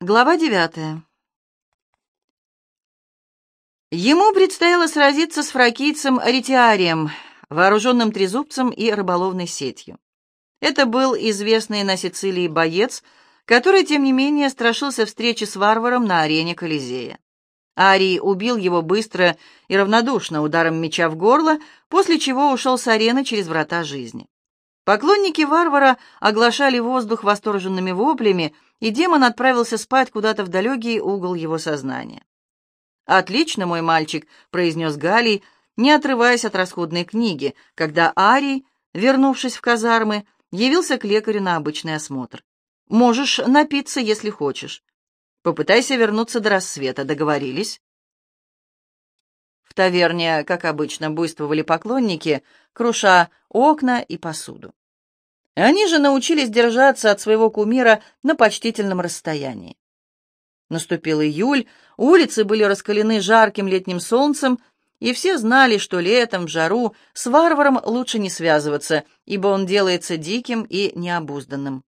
Глава девятая. Ему предстояло сразиться с фракийцем Аритиарием, вооруженным трезубцем и рыболовной сетью. Это был известный на Сицилии боец, который, тем не менее, страшился встречи с варваром на арене Колизея. Арий убил его быстро и равнодушно ударом меча в горло, после чего ушел с арены через врата жизни. Поклонники варвара оглашали воздух восторженными воплями, и демон отправился спать куда-то в далекий угол его сознания. «Отлично, мой мальчик», — произнес Галий, не отрываясь от расходной книги, когда Арий, вернувшись в казармы, явился к лекарю на обычный осмотр. «Можешь напиться, если хочешь. Попытайся вернуться до рассвета. Договорились?» В таверне, как обычно, буйствовали поклонники, круша окна и посуду. Они же научились держаться от своего кумира на почтительном расстоянии. Наступил июль, улицы были раскалены жарким летним солнцем, и все знали, что летом в жару с варваром лучше не связываться, ибо он делается диким и необузданным.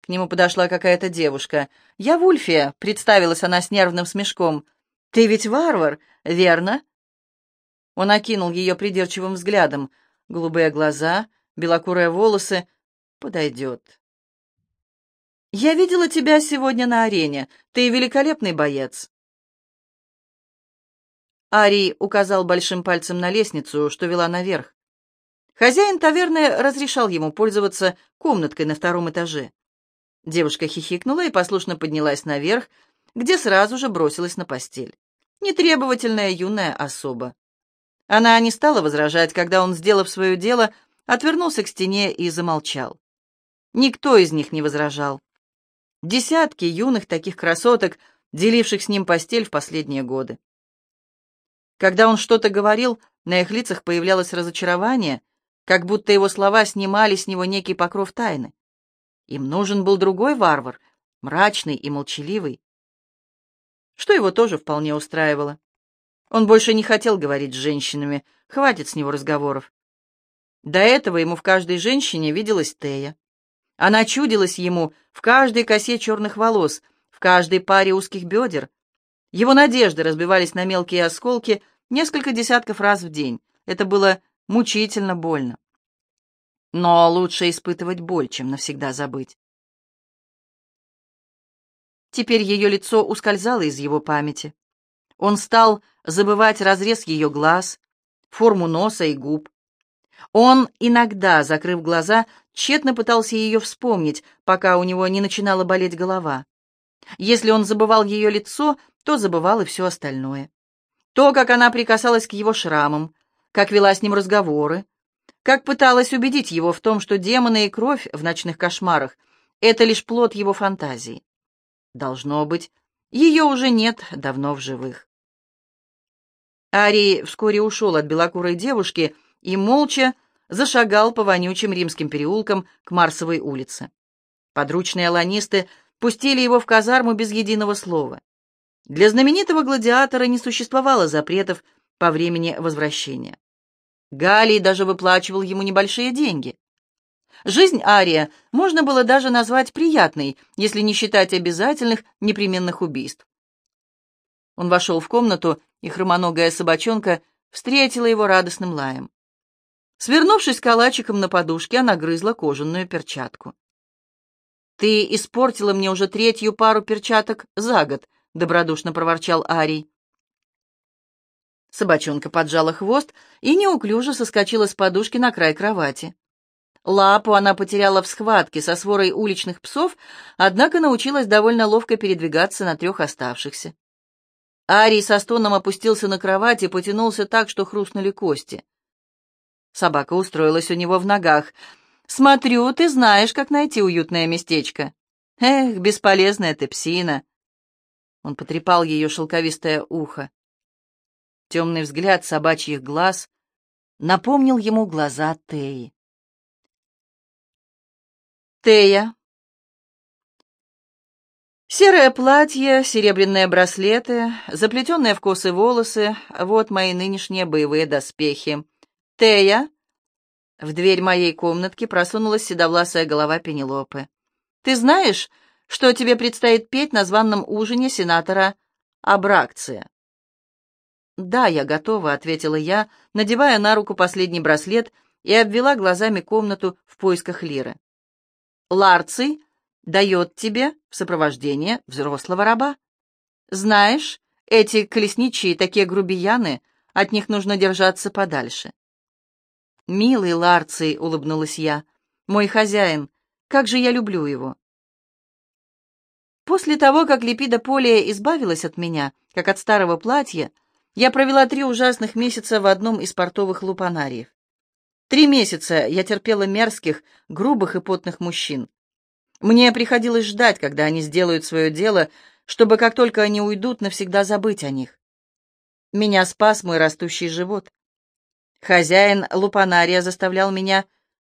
К нему подошла какая-то девушка. «Я Вульфия», — представилась она с нервным смешком. «Ты ведь варвар, верно?» Он окинул ее придирчивым взглядом. Голубые глаза, белокурые волосы. Подойдет. «Я видела тебя сегодня на арене. Ты великолепный боец». Арий указал большим пальцем на лестницу, что вела наверх. Хозяин таверны разрешал ему пользоваться комнаткой на втором этаже. Девушка хихикнула и послушно поднялась наверх, где сразу же бросилась на постель. Нетребовательная юная особа. Она не стала возражать, когда он, сделав свое дело, отвернулся к стене и замолчал. Никто из них не возражал. Десятки юных таких красоток, деливших с ним постель в последние годы. Когда он что-то говорил, на их лицах появлялось разочарование, как будто его слова снимали с него некий покров тайны. Им нужен был другой варвар, мрачный и молчаливый, что его тоже вполне устраивало. Он больше не хотел говорить с женщинами, хватит с него разговоров. До этого ему в каждой женщине виделась Тея. Она чудилась ему в каждой косе черных волос, в каждой паре узких бедер. Его надежды разбивались на мелкие осколки несколько десятков раз в день. Это было мучительно больно. Но лучше испытывать боль, чем навсегда забыть. Теперь ее лицо ускользало из его памяти. Он стал забывать разрез ее глаз, форму носа и губ. Он иногда, закрыв глаза, тщетно пытался ее вспомнить, пока у него не начинала болеть голова. Если он забывал ее лицо, то забывал и все остальное. То, как она прикасалась к его шрамам, как вела с ним разговоры, как пыталась убедить его в том, что демоны и кровь в ночных кошмарах — это лишь плод его фантазии. Должно быть, ее уже нет давно в живых. Арий вскоре ушел от белокурой девушки и молча зашагал по вонючим римским переулкам к Марсовой улице. Подручные аланисты пустили его в казарму без единого слова. Для знаменитого гладиатора не существовало запретов по времени возвращения. Галий даже выплачивал ему небольшие деньги. Жизнь Ария можно было даже назвать приятной, если не считать обязательных непременных убийств. Он вошел в комнату, и хромоногая собачонка встретила его радостным лаем. Свернувшись калачиком на подушке, она грызла кожаную перчатку. «Ты испортила мне уже третью пару перчаток за год», — добродушно проворчал Арий. Собачонка поджала хвост и неуклюже соскочила с подушки на край кровати. Лапу она потеряла в схватке со сворой уличных псов, однако научилась довольно ловко передвигаться на трех оставшихся. Арий со стоном опустился на кровать и потянулся так, что хрустнули кости. Собака устроилась у него в ногах. «Смотрю, ты знаешь, как найти уютное местечко». «Эх, бесполезная ты псина!» Он потрепал ее шелковистое ухо. Темный взгляд собачьих глаз напомнил ему глаза Теи. Тея. Серое платье, серебряные браслеты, заплетенные в косы волосы — вот мои нынешние боевые доспехи. «Тея!» В дверь моей комнатки просунулась седовласая голова Пенелопы. «Ты знаешь, что тебе предстоит петь на званном ужине сенатора Абракция. «Да, я готова», — ответила я, надевая на руку последний браслет и обвела глазами комнату в поисках Лиры. «Ларций дает тебе в сопровождение взрослого раба. Знаешь, эти колесничие такие грубияны, от них нужно держаться подальше». «Милый Ларций», — улыбнулась я, — «мой хозяин, как же я люблю его». После того, как Липида Полия избавилась от меня, как от старого платья, я провела три ужасных месяца в одном из портовых лупанариев. Три месяца я терпела мерзких, грубых и потных мужчин. Мне приходилось ждать, когда они сделают свое дело, чтобы как только они уйдут, навсегда забыть о них. Меня спас мой растущий живот. Хозяин лупанария заставлял меня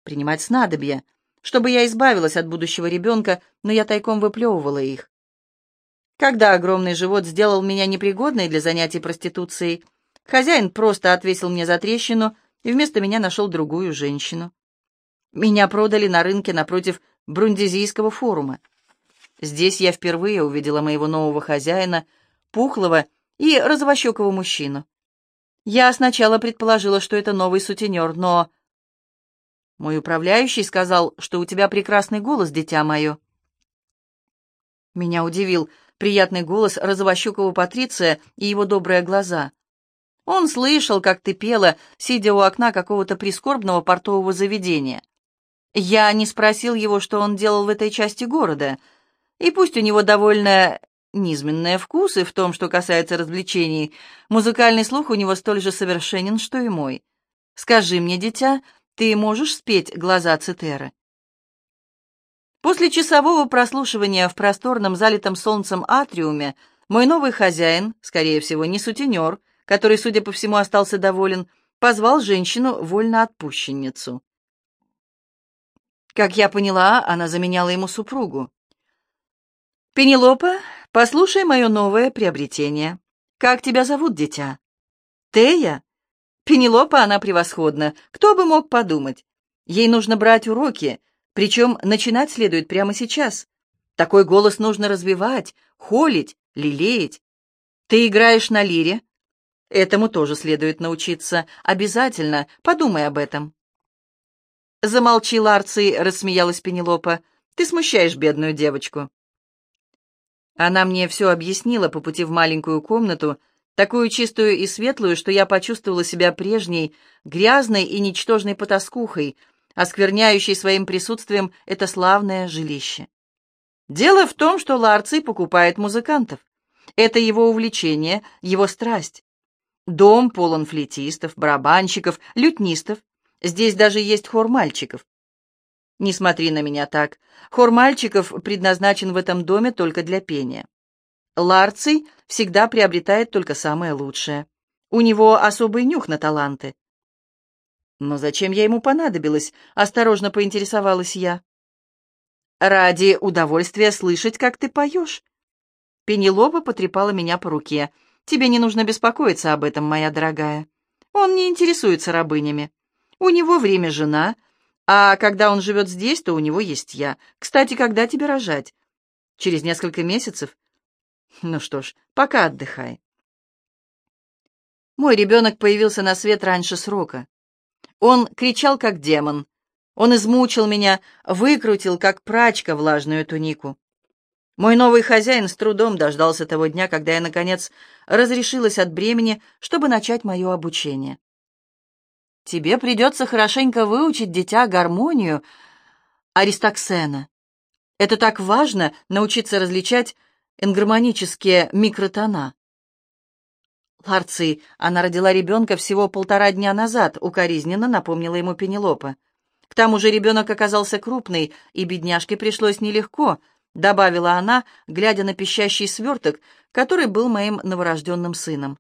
принимать снадобья, чтобы я избавилась от будущего ребенка, но я тайком выплевывала их. Когда огромный живот сделал меня непригодной для занятий проституцией, хозяин просто отвесил мне за трещину и вместо меня нашел другую женщину. Меня продали на рынке напротив Брундизийского форума. Здесь я впервые увидела моего нового хозяина, пухлого и розовощекого мужчину. Я сначала предположила, что это новый сутенер, но... Мой управляющий сказал, что у тебя прекрасный голос, дитя мое. Меня удивил приятный голос розовощекого Патриция и его добрые глаза. Он слышал, как ты пела, сидя у окна какого-то прискорбного портового заведения. Я не спросил его, что он делал в этой части города, и пусть у него довольно низменные вкусы в том, что касается развлечений, музыкальный слух у него столь же совершенен, что и мой. Скажи мне, дитя, ты можешь спеть «Глаза Цитеры»? После часового прослушивания в просторном, залитом солнцем атриуме, мой новый хозяин, скорее всего, не сутенер, который, судя по всему, остался доволен, позвал женщину вольноотпущенницу. Как я поняла, она заменяла ему супругу. «Пенелопа, послушай мое новое приобретение. Как тебя зовут, дитя?» «Тея?» «Пенелопа, она превосходна. Кто бы мог подумать? Ей нужно брать уроки, причем начинать следует прямо сейчас. Такой голос нужно развивать, холить, лелеять. Ты играешь на лире? Этому тоже следует научиться. Обязательно. Подумай об этом. Замолчи, Ларций, рассмеялась Пенелопа. Ты смущаешь бедную девочку. Она мне все объяснила по пути в маленькую комнату, такую чистую и светлую, что я почувствовала себя прежней, грязной и ничтожной потаскухой, оскверняющий своим присутствием это славное жилище. Дело в том, что Ларций покупает музыкантов. Это его увлечение, его страсть. Дом полон флетистов, барабанщиков, лютнистов. Здесь даже есть хор мальчиков. Не смотри на меня так. Хор мальчиков предназначен в этом доме только для пения. Ларций всегда приобретает только самое лучшее. У него особый нюх на таланты. «Но зачем я ему понадобилась?» — осторожно поинтересовалась я. «Ради удовольствия слышать, как ты поешь». Пенелопа потрепала меня по руке. «Тебе не нужно беспокоиться об этом, моя дорогая. Он не интересуется рабынями. У него время жена, а когда он живет здесь, то у него есть я. Кстати, когда тебе рожать? Через несколько месяцев? Ну что ж, пока отдыхай». Мой ребенок появился на свет раньше срока. Он кричал, как демон. Он измучил меня, выкрутил, как прачка, влажную тунику. Мой новый хозяин с трудом дождался того дня, когда я, наконец, разрешилась от бремени, чтобы начать мое обучение. Тебе придется хорошенько выучить, дитя, гармонию Аристоксена. Это так важно — научиться различать энгармонические микротона. «Ларций, она родила ребенка всего полтора дня назад», — укоризненно напомнила ему Пенелопа. «К тому же ребенок оказался крупный, и бедняжке пришлось нелегко», — добавила она, глядя на пищащий сверток, который был моим новорожденным сыном.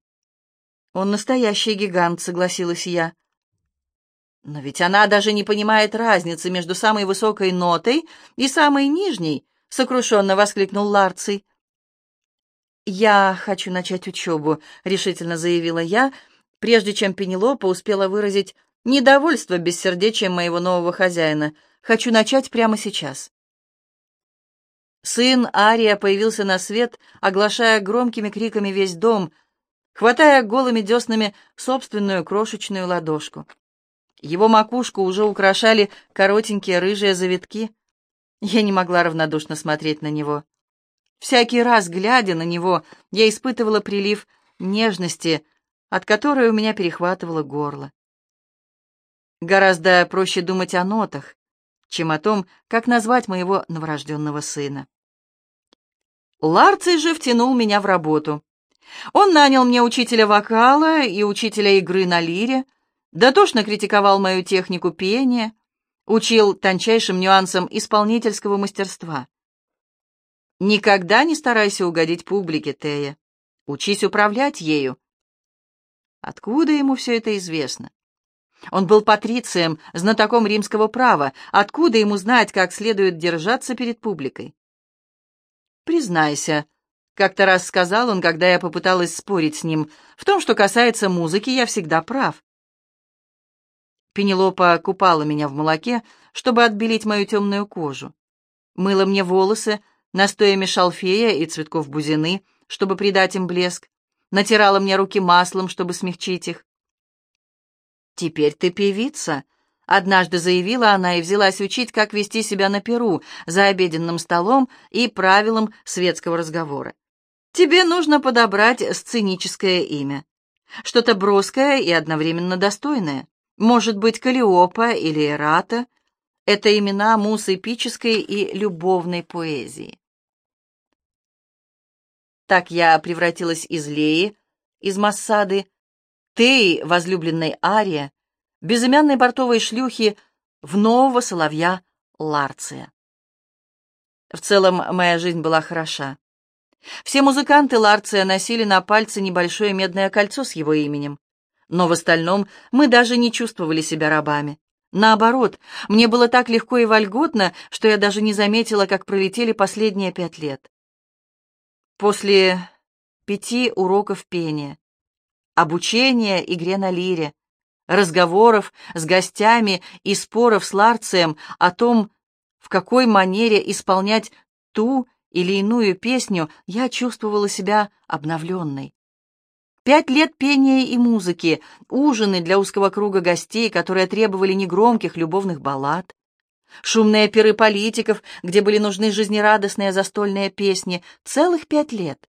«Он настоящий гигант», — согласилась я. «Но ведь она даже не понимает разницы между самой высокой нотой и самой нижней», — сокрушенно воскликнул Ларций. «Я хочу начать учебу», — решительно заявила я, прежде чем Пенелопа успела выразить недовольство бессердечием моего нового хозяина. «Хочу начать прямо сейчас». Сын Ария появился на свет, оглашая громкими криками весь дом, хватая голыми деснами собственную крошечную ладошку. Его макушку уже украшали коротенькие рыжие завитки. Я не могла равнодушно смотреть на него. Всякий раз, глядя на него, я испытывала прилив нежности, от которой у меня перехватывало горло. Гораздо проще думать о нотах, чем о том, как назвать моего новорожденного сына. Ларций же втянул меня в работу. Он нанял мне учителя вокала и учителя игры на лире, дотошно критиковал мою технику пения, учил тончайшим нюансам исполнительского мастерства. Никогда не старайся угодить публике, Тея. Учись управлять ею. Откуда ему все это известно? Он был патрицием, знатоком римского права. Откуда ему знать, как следует держаться перед публикой? Признайся, как-то раз сказал он, когда я попыталась спорить с ним, в том, что касается музыки, я всегда прав. Пенелопа купала меня в молоке, чтобы отбелить мою темную кожу. Мыла мне волосы настоями шалфея и цветков бузины, чтобы придать им блеск. Натирала мне руки маслом, чтобы смягчить их. «Теперь ты певица», — однажды заявила она и взялась учить, как вести себя на перу, за обеденным столом и правилам светского разговора. «Тебе нужно подобрать сценическое имя, что-то броское и одновременно достойное. Может быть, Калиопа или Эрата — это имена мус эпической и любовной поэзии. Так я превратилась из Леи, из Массады, Теи, возлюбленной Ария, безымянной портовой шлюхи, в нового соловья Ларция. В целом, моя жизнь была хороша. Все музыканты Ларция носили на пальце небольшое медное кольцо с его именем. Но в остальном мы даже не чувствовали себя рабами. Наоборот, мне было так легко и вольготно, что я даже не заметила, как пролетели последние пять лет. После пяти уроков пения, обучения игре на лире, разговоров с гостями и споров с Ларцием о том, в какой манере исполнять ту или иную песню, я чувствовала себя обновленной. Пять лет пения и музыки, ужины для узкого круга гостей, которые требовали негромких любовных баллад, шумные пиры политиков, где были нужны жизнерадостные застольные песни, целых пять лет.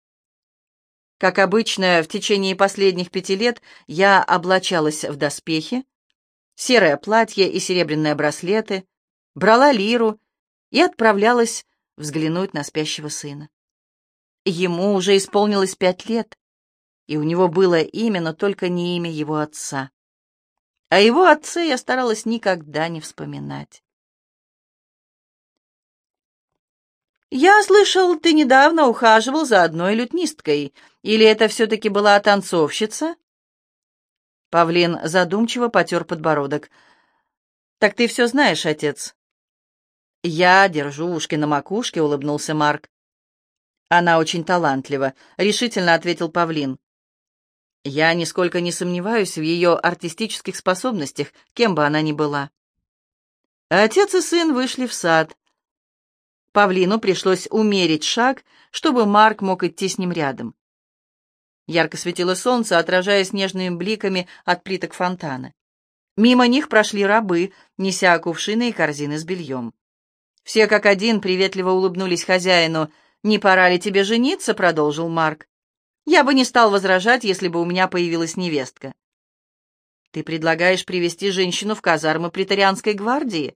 Как обычно, в течение последних пяти лет я облачалась в доспехи, серое платье и серебряные браслеты, брала лиру и отправлялась взглянуть на спящего сына. Ему уже исполнилось пять лет, и у него было имя, но только не имя его отца. О его отце я старалась никогда не вспоминать. «Я слышал, ты недавно ухаживал за одной лютнисткой. Или это все-таки была танцовщица?» Павлин задумчиво потер подбородок. «Так ты все знаешь, отец?» «Я держу ушки на макушке», — улыбнулся Марк. «Она очень талантлива», — решительно ответил Павлин. «Я нисколько не сомневаюсь в ее артистических способностях, кем бы она ни была». Отец и сын вышли в сад. Павлину пришлось умерить шаг, чтобы Марк мог идти с ним рядом. Ярко светило солнце, отражаясь нежными бликами от плиток фонтана. Мимо них прошли рабы, неся кувшины и корзины с бельем. Все как один приветливо улыбнулись хозяину. «Не пора ли тебе жениться?» — продолжил Марк. «Я бы не стал возражать, если бы у меня появилась невестка». «Ты предлагаешь привести женщину в казармы претарианской гвардии?»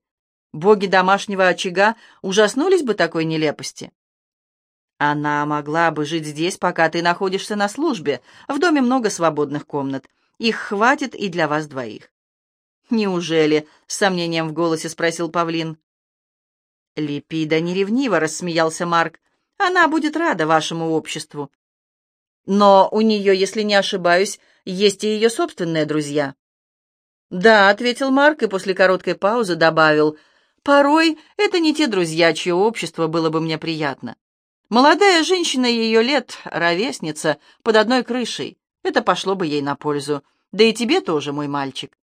Боги домашнего очага ужаснулись бы такой нелепости. Она могла бы жить здесь, пока ты находишься на службе. В доме много свободных комнат. Их хватит и для вас двоих. «Неужели?» — с сомнением в голосе спросил Павлин. «Липида не ревнива», — рассмеялся Марк. «Она будет рада вашему обществу. Но у нее, если не ошибаюсь, есть и ее собственные друзья». «Да», — ответил Марк и после короткой паузы добавил, Порой это не те друзья, чье общество было бы мне приятно. Молодая женщина ее лет, ровесница, под одной крышей. Это пошло бы ей на пользу. Да и тебе тоже, мой мальчик.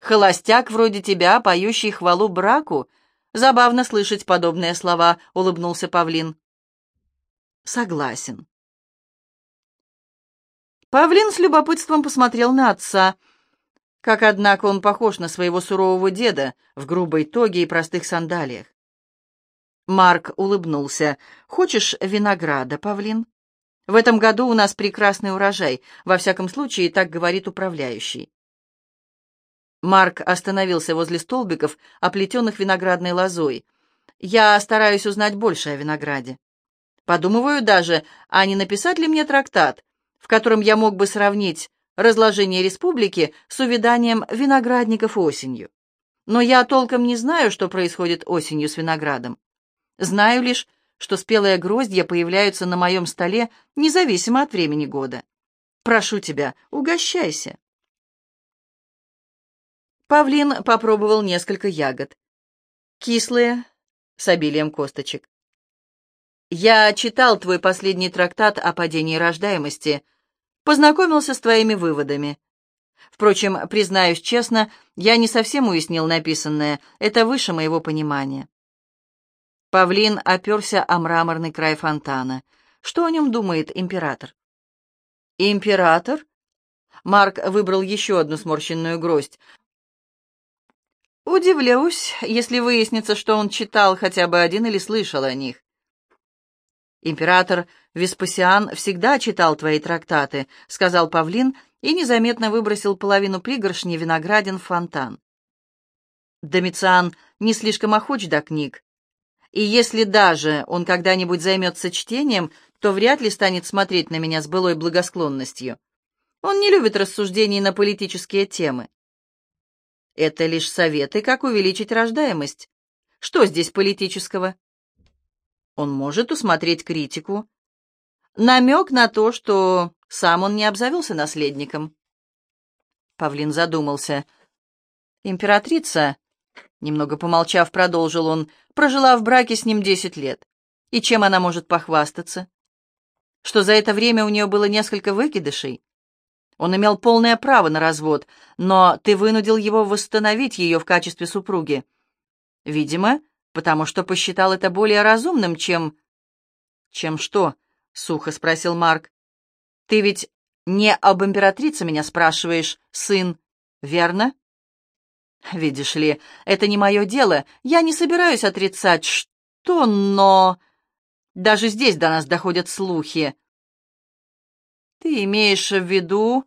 Холостяк вроде тебя, поющий хвалу браку, Забавно слышать подобные слова, улыбнулся Павлин. Согласен. Павлин с любопытством посмотрел на отца. Как, однако, он похож на своего сурового деда в грубой тоге и простых сандалиях. Марк улыбнулся. «Хочешь винограда, Павлин? В этом году у нас прекрасный урожай, во всяком случае, так говорит управляющий». Марк остановился возле столбиков, оплетенных виноградной лозой. «Я стараюсь узнать больше о винограде. Подумываю даже, а не написать ли мне трактат, в котором я мог бы сравнить разложение республики с увяданием виноградников осенью. Но я толком не знаю, что происходит осенью с виноградом. Знаю лишь, что спелые гроздья появляются на моем столе независимо от времени года. Прошу тебя, угощайся. Павлин попробовал несколько ягод. Кислые, с обилием косточек. «Я читал твой последний трактат о падении рождаемости», познакомился с твоими выводами. Впрочем, признаюсь честно, я не совсем уяснил написанное, это выше моего понимания. Павлин оперся о мраморный край фонтана. Что о нем думает император? Император? Марк выбрал еще одну сморщенную гроздь. Удивлюсь, если выяснится, что он читал хотя бы один или слышал о них. Император Веспасиан всегда читал твои трактаты», — сказал Павлин и незаметно выбросил половину пригоршни виноградин в фонтан. Домициан не слишком охоч до книг, и если даже он когда-нибудь займется чтением, то вряд ли станет смотреть на меня с былой благосклонностью. Он не любит рассуждений на политические темы. Это лишь советы, как увеличить рождаемость. Что здесь политического? Он может усмотреть критику, намек на то, что сам он не обзавелся наследником. Павлин задумался. Императрица, немного помолчав, продолжил он, прожила в браке с ним десять лет. И чем она может похвастаться? Что за это время у нее было несколько выкидышей? Он имел полное право на развод, но ты вынудил его восстановить ее в качестве супруги. Видимо, потому что посчитал это более разумным, чем... Чем что? — сухо спросил Марк. «Ты ведь не об императрице меня спрашиваешь, сын, верно?» «Видишь ли, это не мое дело. Я не собираюсь отрицать, что, но...» «Даже здесь до нас доходят слухи». «Ты имеешь в виду...»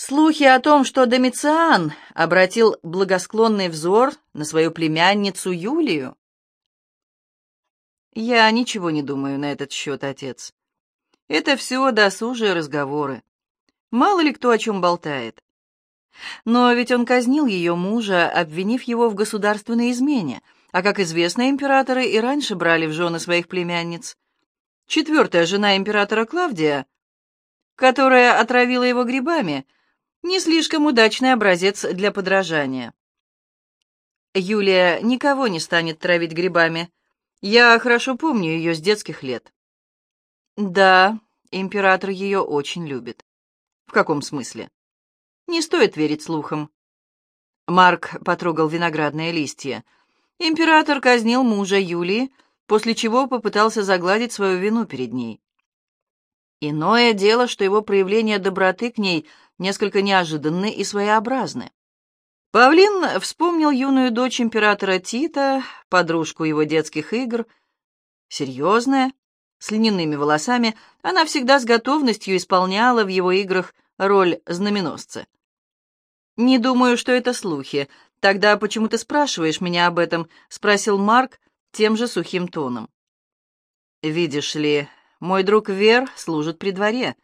Слухи о том, что Домициан обратил благосклонный взор на свою племянницу Юлию. Я ничего не думаю на этот счет, отец. Это все досужие разговоры. Мало ли кто о чем болтает. Но ведь он казнил ее мужа, обвинив его в государственной измене, а, как известно, императоры и раньше брали в жены своих племянниц. Четвертая жена императора Клавдия, которая отравила его грибами, не слишком удачный образец для подражания. Юлия никого не станет травить грибами, я хорошо помню ее с детских лет. Да, император ее очень любит. В каком смысле? Не стоит верить слухам. Марк потрогал виноградные листья. Император казнил мужа Юлии, после чего попытался загладить свою вину перед ней. Иное дело, что его проявления доброты к ней несколько неожиданны и своеобразны. Павлин вспомнил юную дочь императора Тита, подружку его детских игр. Серьезная, с льняными волосами, она всегда с готовностью исполняла в его играх роль знаменосца. «Не думаю, что это слухи. Тогда почему ты спрашиваешь меня об этом?» — спросил Марк тем же сухим тоном. «Видишь ли, мой друг Вер служит при дворе.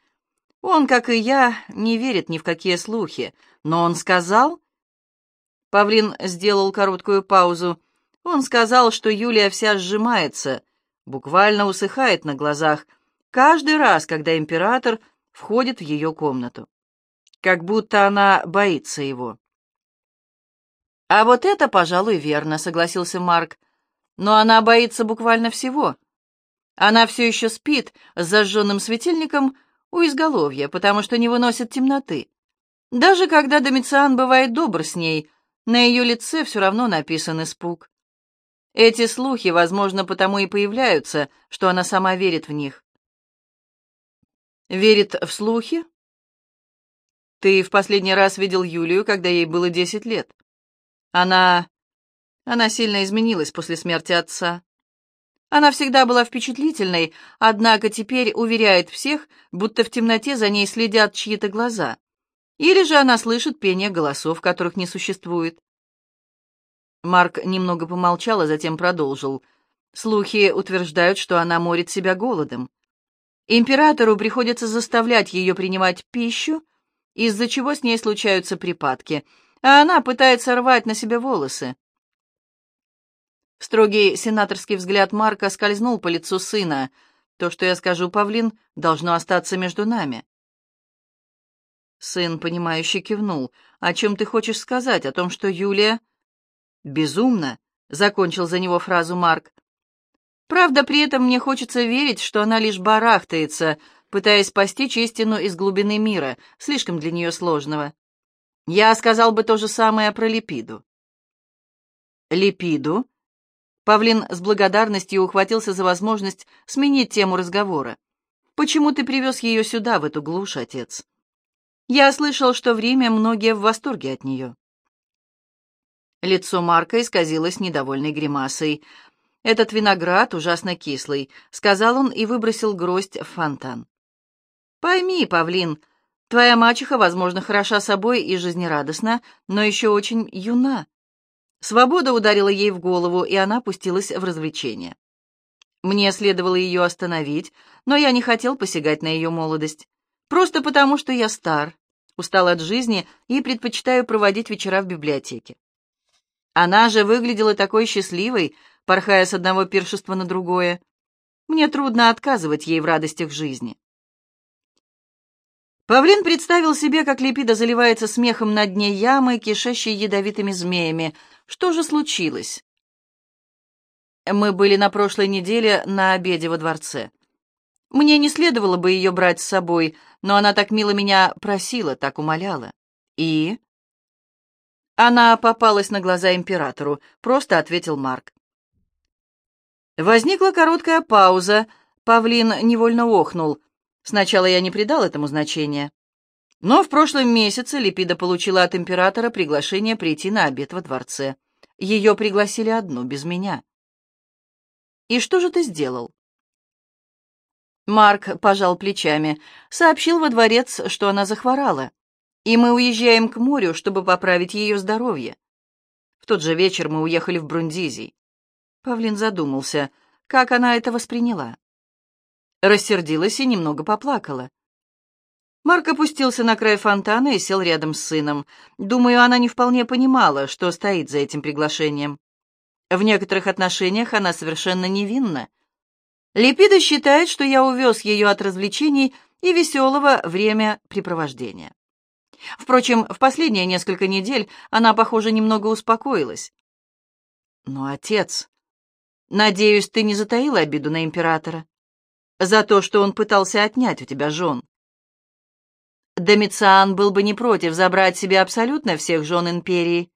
Он, как и я, не верит ни в какие слухи, но он сказал, Павлин сделал короткую паузу. Он сказал, что Юлия вся сжимается, буквально усыхает на глазах, каждый раз, когда император входит в ее комнату. Как будто она боится его. «А вот это, пожалуй, верно», — согласился Марк. «Но она боится буквально всего. Она все еще спит с зажженным светильником у изголовья, потому что не выносит темноты. Даже когда Домициан бывает добр с ней, на ее лице все равно написан испуг. Эти слухи, возможно, потому и появляются, что она сама верит в них. Верит в слухи? Ты в последний раз видел Юлию, когда ей было десять лет. Она... Она сильно изменилась после смерти отца. Она всегда была впечатлительной, однако теперь уверяет всех, будто в темноте за ней следят чьи-то глаза. Или же она слышит пение голосов, которых не существует. Марк немного помолчал, а затем продолжил. Слухи утверждают, что она морит себя голодом. Императору приходится заставлять ее принимать пищу, из-за чего с ней случаются припадки, а она пытается рвать на себе волосы. Строгий сенаторский взгляд Марка скользнул по лицу сына. «То, что я скажу, Павлин, должно остаться между нами». Сын, понимающе кивнул. «О чем ты хочешь сказать? О том, что Юлия...» «Безумно», — закончил за него фразу Марк. «Правда, при этом мне хочется верить, что она лишь барахтается, пытаясь постичь истину из глубины мира, слишком для нее сложного. Я сказал бы то же самое про Липиду». «Липиду?» Павлин с благодарностью ухватился за возможность сменить тему разговора. «Почему ты привез ее сюда, в эту глушь, отец?» «Я слышал, что в Риме многие в восторге от нее». Лицо Марка исказилось недовольной гримасой. «Этот виноград ужасно кислый», — сказал он и выбросил гроздь в фонтан. «Пойми, Павлин, твоя мачеха, возможно, хороша собой и жизнерадостна, но еще очень юна». Свобода ударила ей в голову, и она пустилась в развлечение. Мне следовало ее остановить, но я не хотел посягать на ее молодость. Просто потому, что я стар, устал от жизни и предпочитаю проводить вечера в библиотеке. Она же выглядела такой счастливой, порхая с одного пиршества на другое. Мне трудно отказывать ей в радостях жизни. Павлин представил себе, как Лепида заливается смехом на дне ямы, кишащей ядовитыми змеями. Что же случилось? Мы были на прошлой неделе на обеде во дворце. Мне не следовало бы ее брать с собой, но она так мило меня просила, так умоляла. И... Она попалась на глаза императору, просто ответил Марк. Возникла короткая пауза. Павлин невольно охнул. Сначала я не придал этому значения. Но в прошлом месяце Липида получила от императора приглашение прийти на обед во дворце. Ее пригласили одну, без меня. «И что же ты сделал?» Марк пожал плечами, сообщил во дворец, что она захворала и мы уезжаем к морю, чтобы поправить ее здоровье. В тот же вечер мы уехали в Брундизий. Павлин задумался, как она это восприняла. Рассердилась и немного поплакала. Марк опустился на край фонтана и сел рядом с сыном. Думаю, она не вполне понимала, что стоит за этим приглашением. В некоторых отношениях она совершенно невинна. Липида считает, что я увез ее от развлечений и веселого времяпрепровождения. Впрочем, в последние несколько недель она, похоже, немного успокоилась. Но, отец, надеюсь, ты не затаил обиду на императора за то, что он пытался отнять у тебя жен. Домициан был бы не против забрать себе абсолютно всех жен империи,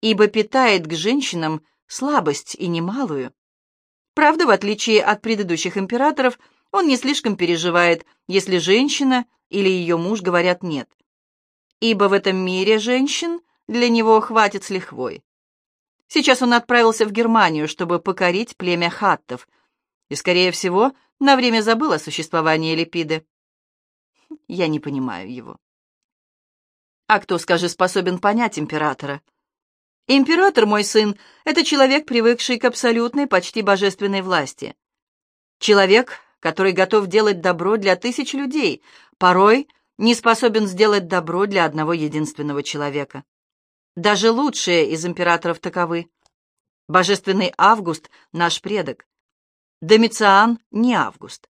ибо питает к женщинам слабость и немалую. Правда, в отличие от предыдущих императоров, он не слишком переживает, если женщина или ее муж говорят «нет» ибо в этом мире женщин для него хватит с лихвой. Сейчас он отправился в Германию, чтобы покорить племя хаттов, и, скорее всего, на время забыл о существовании Липиды. Я не понимаю его. А кто, скажи, способен понять императора? Император, мой сын, это человек, привыкший к абсолютной, почти божественной власти. Человек, который готов делать добро для тысяч людей, порой не способен сделать добро для одного единственного человека. Даже лучшие из императоров таковы. Божественный Август — наш предок. Домициан — не Август.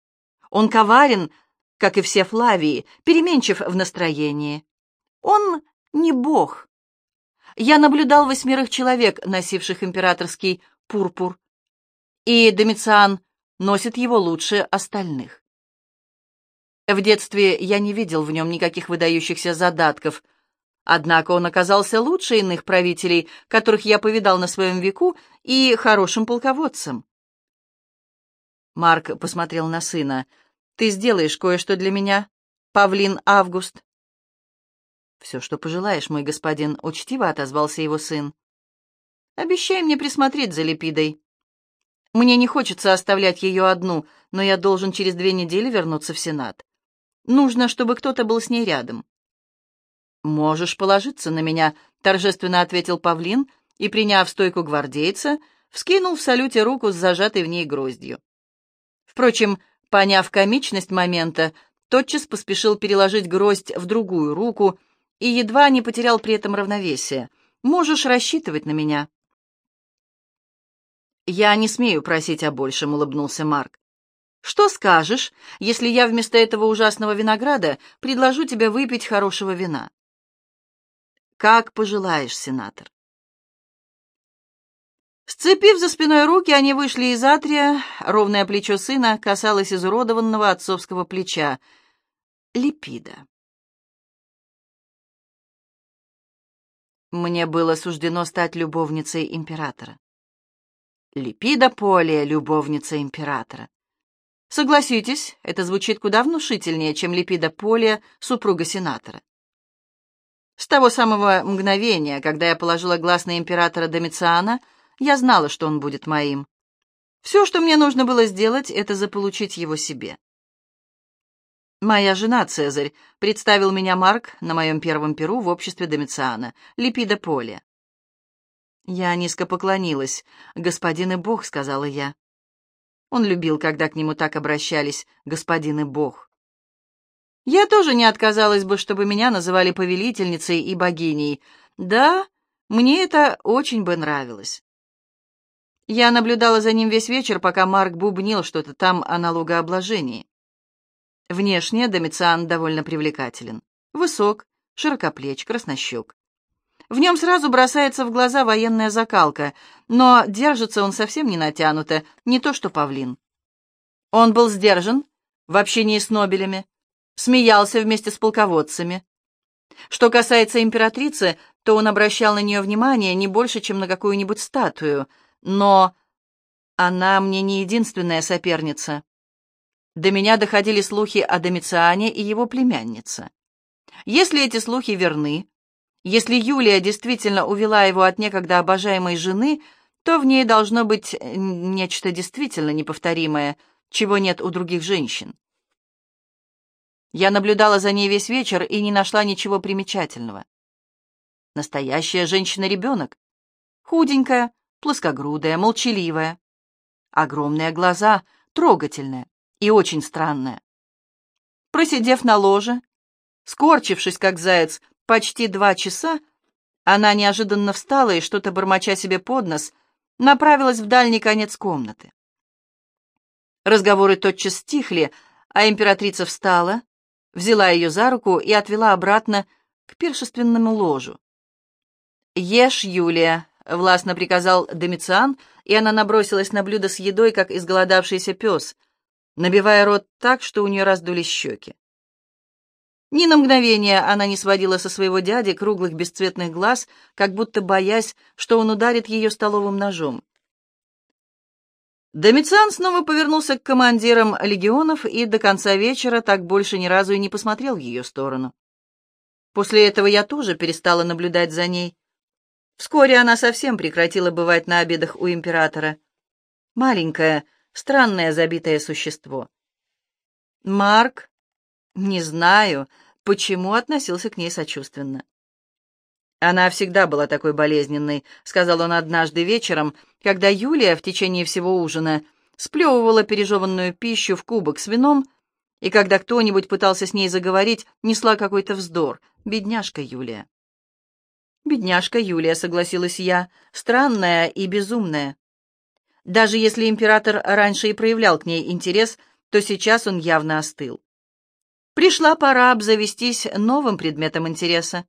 Он коварен, как и все Флавии, переменчив в настроении. Он не бог. Я наблюдал восьмерых человек, носивших императорский пурпур, и Домициан носит его лучше остальных. В детстве я не видел в нем никаких выдающихся задатков, однако он оказался лучше иных правителей, которых я повидал на своем веку, и хорошим полководцем. Марк посмотрел на сына. «Ты сделаешь кое-что для меня, Павлин Август?» «Все, что пожелаешь, мой господин», — учтиво отозвался его сын. «Обещай мне присмотреть за Липидой. Мне не хочется оставлять ее одну, но я должен через две недели вернуться в Сенат. Нужно, чтобы кто-то был с ней рядом». «Можешь положиться на меня», — торжественно ответил Павлин и, приняв стойку гвардейца, вскинул в салюте руку с зажатой в ней гроздью. Впрочем, поняв комичность момента, тотчас поспешил переложить гроздь в другую руку и едва не потерял при этом равновесие. «Можешь рассчитывать на меня». «Я не смею просить о большем», — улыбнулся Марк. «Что скажешь, если я вместо этого ужасного винограда предложу тебе выпить хорошего вина?» «Как пожелаешь, сенатор». Сцепив за спиной руки, они вышли из атрия. Ровное плечо сына касалось изуродованного отцовского плеча. Липида. Мне было суждено стать любовницей императора. Липида Полия, любовница императора. Согласитесь, это звучит куда внушительнее, чем Липида Полия, супруга сенатора. С того самого мгновения, когда я положила глаз на императора Домициана, я знала, что он будет моим. Все, что мне нужно было сделать, это заполучить его себе. «Моя жена, Цезарь», — представил меня Марк на моем первом перу в обществе Домициана, Липида Поле. Я низко поклонилась. «Господин и Бог», — сказала я. Он любил, когда к нему так обращались, господин и Бог. Я тоже не отказалась бы, чтобы меня называли повелительницей и богиней. Да, мне это очень бы нравилось. Я наблюдала за ним весь вечер, пока Марк бубнил что-то там о налогообложении. Внешне Домициан довольно привлекателен. Высок, широкоплеч, краснощек. В нем сразу бросается в глаза военная закалка, но держится он совсем не натянуто, не то что павлин. Он был сдержан в общении с Нобелями, смеялся вместе с полководцами. Что касается императрицы, то он обращал на нее внимание не больше, чем на какую-нибудь статую — но она мне не единственная соперница. До меня доходили слухи о Домициане и его племяннице. Если эти слухи верны, если Юлия действительно увела его от некогда обожаемой жены, то в ней должно быть э, нечто действительно неповторимое, чего нет у других женщин. Я наблюдала за ней весь вечер и не нашла ничего примечательного. Настоящая женщина-ребенок. Худенькая, плоскогрудая, молчаливая. Огромные глаза, трогательная и очень странная. Просидев на ложе, скорчившись, как заяц, почти два часа, она неожиданно встала и, что-то бормоча себе под нос, направилась в дальний конец комнаты. Разговоры тотчас стихли, а императрица встала, взяла ее за руку и отвела обратно к пиршественному ложу. «Ешь, Юлия», — властно приказал Домициан, и она набросилась на блюдо с едой, как изголодавшийся пес, набивая рот так, что у нее раздулись щеки. Ни на мгновение она не сводила со своего дяди круглых бесцветных глаз, как будто боясь, что он ударит ее столовым ножом. Домициан снова повернулся к командирам легионов и до конца вечера так больше ни разу и не посмотрел в ее сторону. После этого я тоже перестала наблюдать за ней. Вскоре она совсем прекратила бывать на обедах у императора. Маленькое, странное забитое существо. Марк, не знаю, почему относился к ней сочувственно. Она всегда была такой болезненной, сказал он однажды вечером, когда Юлия в течение всего ужина сплевывала пережеванную пищу в кубок с вином, и когда кто-нибудь пытался с ней заговорить, несла какой-то вздор. Бедняжка Юлия. «Бедняжка Юлия», — согласилась я, — «странная и безумная». Даже если император раньше и проявлял к ней интерес, то сейчас он явно остыл. Пришла пора обзавестись новым предметом интереса.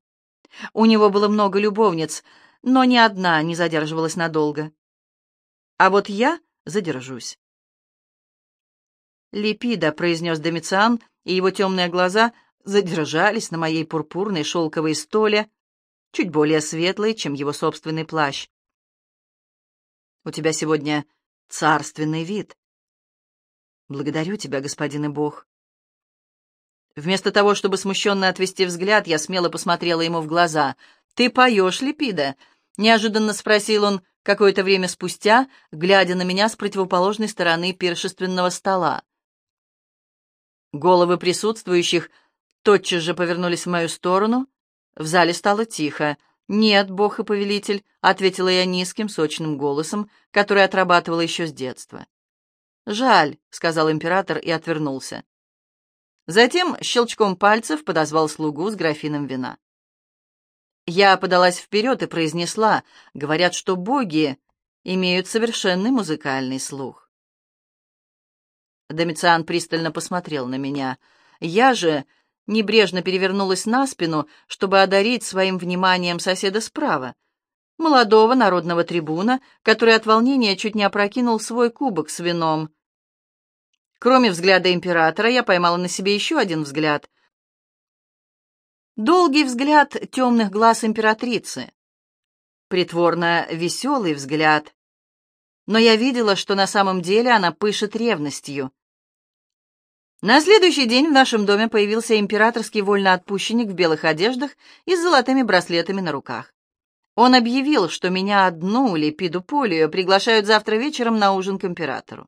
У него было много любовниц, но ни одна не задерживалась надолго. А вот я задержусь. «Липида», — произнес Домициан, и его темные глаза задержались на моей пурпурной шелковой столе, чуть более светлый, чем его собственный плащ. У тебя сегодня царственный вид. Благодарю тебя, господин и бог. Вместо того, чтобы смущенно отвести взгляд, я смело посмотрела ему в глаза. «Ты поешь, Липида?» — неожиданно спросил он какое-то время спустя, глядя на меня с противоположной стороны пиршественного стола. Головы присутствующих тотчас же повернулись в мою сторону. В зале стало тихо. «Нет, бог и повелитель», — ответила я низким, сочным голосом, который отрабатывала еще с детства. «Жаль», — сказал император и отвернулся. Затем щелчком пальцев подозвал слугу с графином вина. Я подалась вперед и произнесла, говорят, что боги имеют совершенный музыкальный слух. Домициан пристально посмотрел на меня. Я же небрежно перевернулась на спину, чтобы одарить своим вниманием соседа справа, молодого народного трибуна, который от волнения чуть не опрокинул свой кубок с вином. Кроме взгляда императора, я поймала на себе еще один взгляд. Долгий взгляд темных глаз императрицы. Притворно веселый взгляд. Но я видела, что на самом деле она пышет ревностью. На следующий день в нашем доме появился императорский вольноотпущенник в белых одеждах и с золотыми браслетами на руках. Он объявил, что меня одну, Лепиду Полию, приглашают завтра вечером на ужин к императору.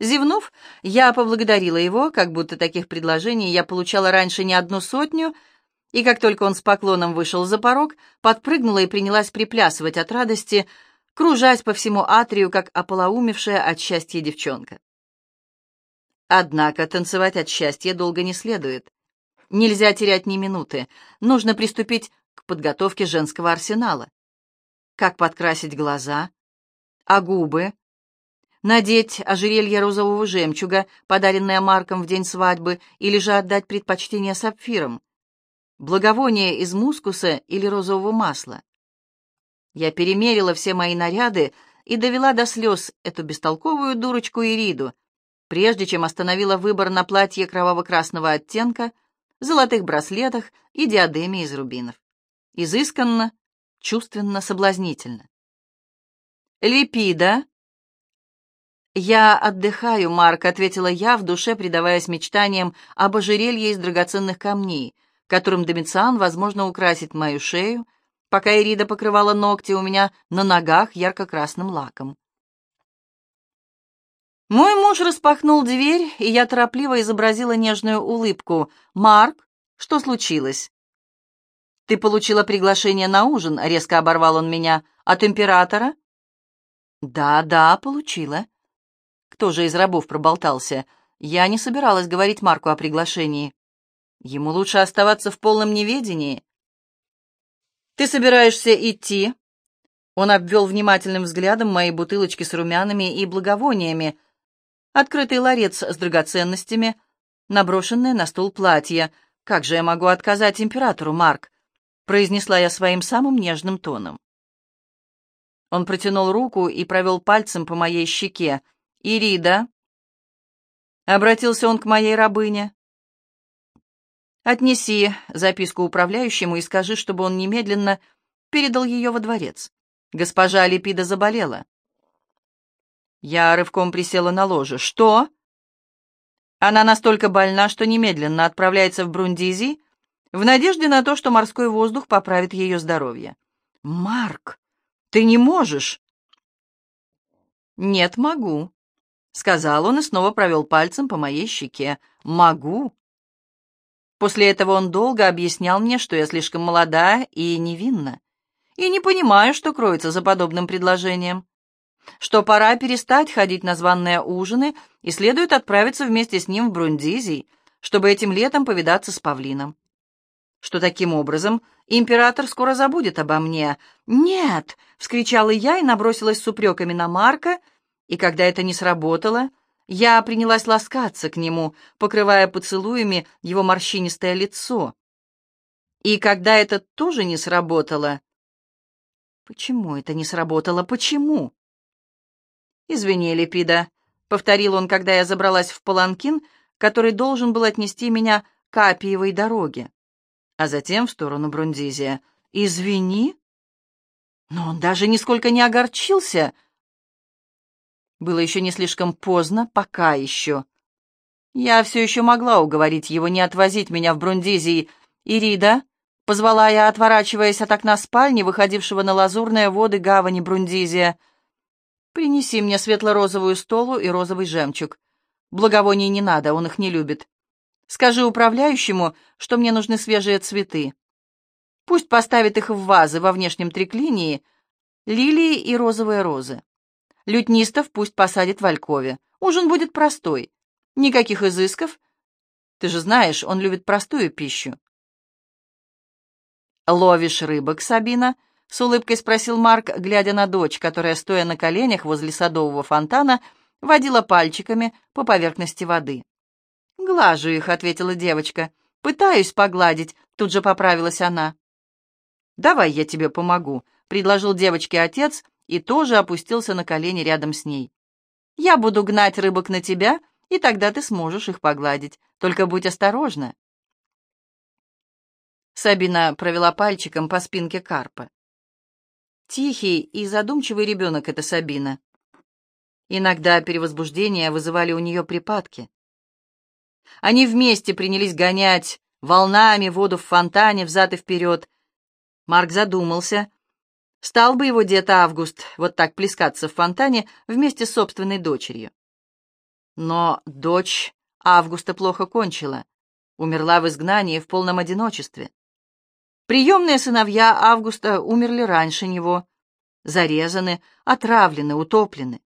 Зевнув, я поблагодарила его, как будто таких предложений я получала раньше не одну сотню, и как только он с поклоном вышел за порог, подпрыгнула и принялась приплясывать от радости, кружась по всему атрию, как ополоумевшая от счастья девчонка. Однако танцевать от счастья долго не следует. Нельзя терять ни минуты. Нужно приступить к подготовке женского арсенала. Как подкрасить глаза? А губы? надеть ожерелье розового жемчуга, подаренное Марком в день свадьбы, или же отдать предпочтение сапфирам, благовоние из мускуса или розового масла. Я перемерила все мои наряды и довела до слез эту бестолковую дурочку Ириду, прежде чем остановила выбор на платье кроваво-красного оттенка, золотых браслетах и диадеме из рубинов. Изысканно, чувственно, соблазнительно. «Липида», «Я отдыхаю, Марк», — ответила я, в душе предаваясь мечтаниям об ожерелье из драгоценных камней, которым Домициан, возможно, украсит мою шею, пока Ирида покрывала ногти у меня на ногах ярко-красным лаком. Мой муж распахнул дверь, и я торопливо изобразила нежную улыбку. «Марк, что случилось?» «Ты получила приглашение на ужин», — резко оборвал он меня. «От императора?» «Да, да, получила». Кто же из рабов проболтался? Я не собиралась говорить Марку о приглашении. Ему лучше оставаться в полном неведении. «Ты собираешься идти?» Он обвел внимательным взглядом мои бутылочки с румянами и благовониями, открытый ларец с драгоценностями, наброшенное на стол платье. «Как же я могу отказать императору, Марк?» — произнесла я своим самым нежным тоном. Он протянул руку и провел пальцем по моей щеке. «Ирида!» — обратился он к моей рабыне. «Отнеси записку управляющему и скажи, чтобы он немедленно передал ее во дворец. Госпожа Липида заболела». Я рывком присела на ложе. «Что?» Она настолько больна, что немедленно отправляется в Брундизи в надежде на то, что морской воздух поправит ее здоровье. «Марк, ты не можешь!» «Нет, могу», сказал он и снова провел пальцем по моей щеке. «Могу». После этого он долго объяснял мне, что я слишком молода и невинна, и не понимаю, что кроется за подобным предложением, что пора перестать ходить на званные ужины и следует отправиться вместе с ним в Брундизий, чтобы этим летом повидаться с павлином. Что таким образом император скоро забудет обо мне. «Нет!» — вскричала я и набросилась с упреками на Марка — и когда это не сработало, я принялась ласкаться к нему, покрывая поцелуями его морщинистое лицо. И когда это тоже не сработало... Почему это не сработало? Почему? «Извини, Лепида», — повторил он, когда я забралась в паланкин, который должен был отнести меня к Апиевой дороге, а затем в сторону Брундизия. «Извини?» Но он даже нисколько не огорчился — Было еще не слишком поздно, пока еще. Я все еще могла уговорить его не отвозить меня в Брундизий. «Ирида», — позвала я, отворачиваясь от окна спальни, выходившего на лазурные воды гавани Брундизия, — «принеси мне светло-розовую столу и розовый жемчуг. Благовоний не надо, он их не любит. Скажи управляющему, что мне нужны свежие цветы. Пусть поставит их в вазы во внешнем триклинии, лилии и розовые розы. Лютнистов пусть посадит в Алькове. Ужин будет простой. Никаких изысков. Ты же знаешь, он любит простую пищу. «Ловишь рыбок, Сабина?» — с улыбкой спросил Марк, глядя на дочь, которая, стоя на коленях возле садового фонтана, водила пальчиками по поверхности воды. «Глажу их», — ответила девочка. «Пытаюсь погладить», — тут же поправилась она. «Давай я тебе помогу», — предложил девочке отец и тоже опустился на колени рядом с ней. «Я буду гнать рыбок на тебя, и тогда ты сможешь их погладить. Только будь осторожна». Сабина провела пальчиком по спинке карпа. Тихий и задумчивый ребенок — это Сабина. Иногда перевозбуждения вызывали у нее припадки. Они вместе принялись гонять волнами воду в фонтане взад и вперед. Марк задумался. Стал бы его дед Август вот так плескаться в фонтане вместе с собственной дочерью. Но дочь Августа плохо кончила. Умерла в изгнании в полном одиночестве. Приемные сыновья Августа умерли раньше него. Зарезаны, отравлены, утоплены.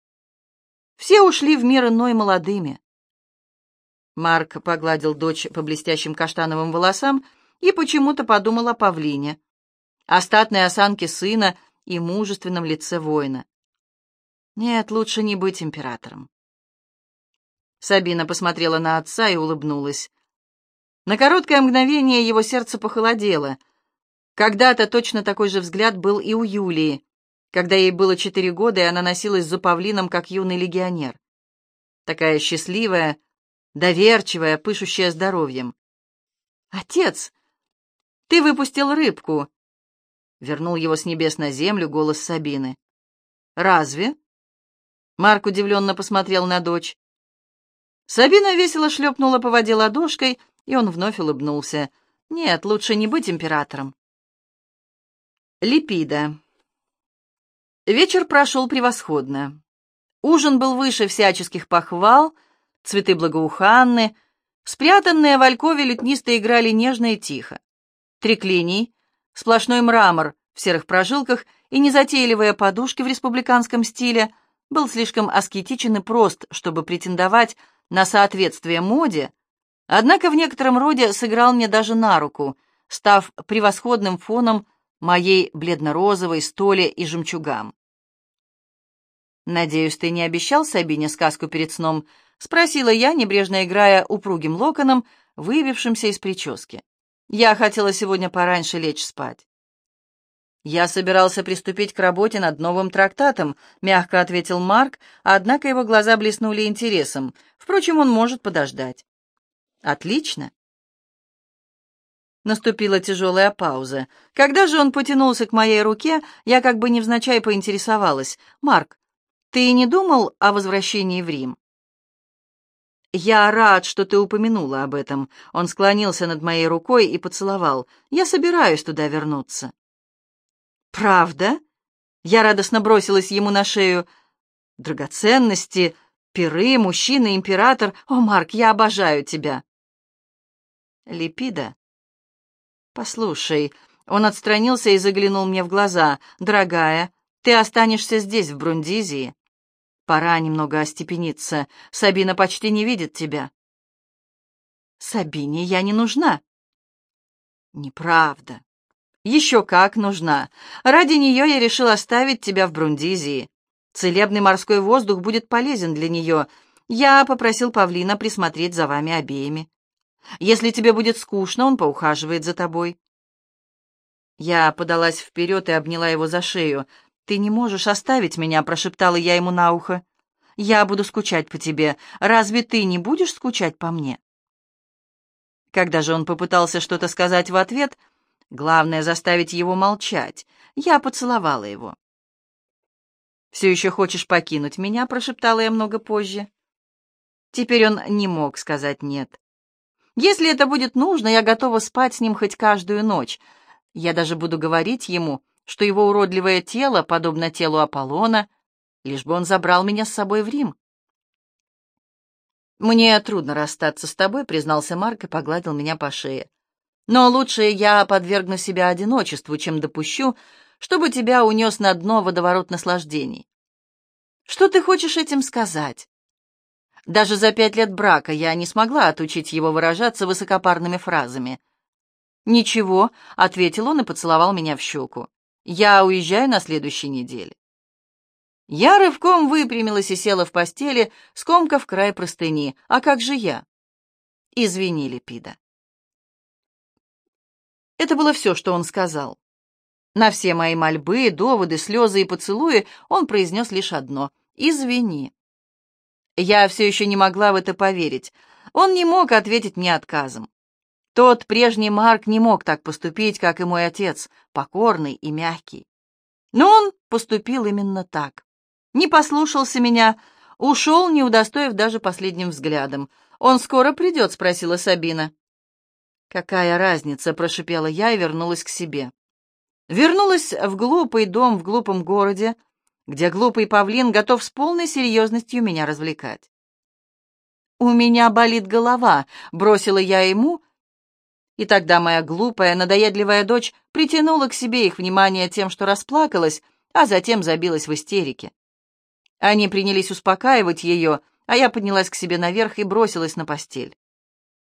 Все ушли в мир иной молодыми. Марк погладил дочь по блестящим каштановым волосам и почему-то подумал о павлине, о статной осанке сына и мужественном лице воина. Нет, лучше не быть императором. Сабина посмотрела на отца и улыбнулась. На короткое мгновение его сердце похолодело. Когда-то точно такой же взгляд был и у Юлии, когда ей было четыре года, и она носилась за павлином, как юный легионер. Такая счастливая, доверчивая, пышущая здоровьем. «Отец, ты выпустил рыбку!» Вернул его с небес на землю голос Сабины. «Разве?» Марк удивленно посмотрел на дочь. Сабина весело шлепнула по воде ладошкой, и он вновь улыбнулся. «Нет, лучше не быть императором». Липида. Вечер прошел превосходно. Ужин был выше всяческих похвал — цветы благоуханны, спрятанные в алькове лютнисто играли нежно и тихо. Треклиний, сплошной мрамор в серых прожилках и незатейливые подушки в республиканском стиле был слишком аскетичен и прост, чтобы претендовать на соответствие моде, однако в некотором роде сыграл мне даже на руку, став превосходным фоном моей бледно-розовой столе и жемчугам. «Надеюсь, ты не обещал Сабине сказку перед сном?» — спросила я, небрежно играя упругим локоном, выбившимся из прически. Я хотела сегодня пораньше лечь спать. «Я собирался приступить к работе над новым трактатом», — мягко ответил Марк, однако его глаза блеснули интересом. Впрочем, он может подождать. «Отлично». Наступила тяжелая пауза. Когда же он потянулся к моей руке, я как бы невзначай поинтересовалась. «Марк, ты не думал о возвращении в Рим?» «Я рад, что ты упомянула об этом». Он склонился над моей рукой и поцеловал. «Я собираюсь туда вернуться». «Правда?» Я радостно бросилась ему на шею. «Драгоценности, пиры, мужчина, император. О, Марк, я обожаю тебя!» «Липида?» «Послушай». Он отстранился и заглянул мне в глаза. «Дорогая, ты останешься здесь, в Брундизии. Пора немного остепениться. Сабина почти не видит тебя. Сабине я не нужна. Неправда. Еще как нужна. Ради нее я решил оставить тебя в Брундизии. Целебный морской воздух будет полезен для нее. Я попросил Павлина присмотреть за вами обеими. Если тебе будет скучно, он поухаживает за тобой. Я подалась вперед и обняла его за шею. «Ты не можешь оставить меня», — прошептала я ему на ухо. «Я буду скучать по тебе. Разве ты не будешь скучать по мне?» Когда же он попытался что-то сказать в ответ, главное — заставить его молчать, я поцеловала его. «Все еще хочешь покинуть меня?» — прошептала я много позже. Теперь он не мог сказать «нет». «Если это будет нужно, я готова спать с ним хоть каждую ночь. Я даже буду говорить ему, что его уродливое тело подобно телу Аполлона, лишь бы он забрал меня с собой в Рим». «Мне трудно расстаться с тобой», — признался Марк и погладил меня по шее. «Но лучше я подвергну себя одиночеству, чем допущу, чтобы тебя унес на дно водоворот наслаждений». «Что ты хочешь этим сказать?» Даже за пять лет брака я не смогла отучить его выражаться высокопарными фразами. «Ничего», — ответил он и поцеловал меня в щеку. «Я уезжаю на следующей неделе». Я рывком выпрямилась и села в постели, скомкав край простыни. А как же я? Извини, Липида. Это было все, что он сказал. На все мои мольбы, доводы, слезы и поцелуи он произнес лишь одно — «Извини». Я все еще не могла в это поверить. Он не мог ответить мне отказом. Тот прежний Марк не мог так поступить, как и мой отец, покорный и мягкий. Но он поступил именно так. Не послушался меня, ушел, не удостоив даже последним взглядом. «Он скоро придет?» — спросила Сабина. «Какая разница?» — прошипела я и вернулась к себе. Вернулась в глупый дом в глупом городе, где глупый павлин готов с полной серьезностью меня развлекать. «У меня болит голова», — бросила я ему, и тогда моя глупая, надоедливая дочь притянула к себе их внимание тем, что расплакалась, а затем забилась в истерике. Они принялись успокаивать ее, а я поднялась к себе наверх и бросилась на постель.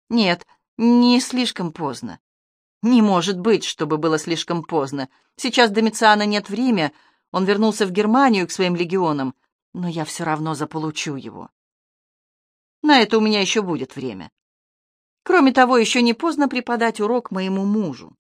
Нет, не слишком поздно. Не может быть, чтобы было слишком поздно. Сейчас Домициана нет в Риме, он вернулся в Германию к своим легионам, но я все равно заполучу его. На это у меня еще будет время. Кроме того, еще не поздно преподать урок моему мужу.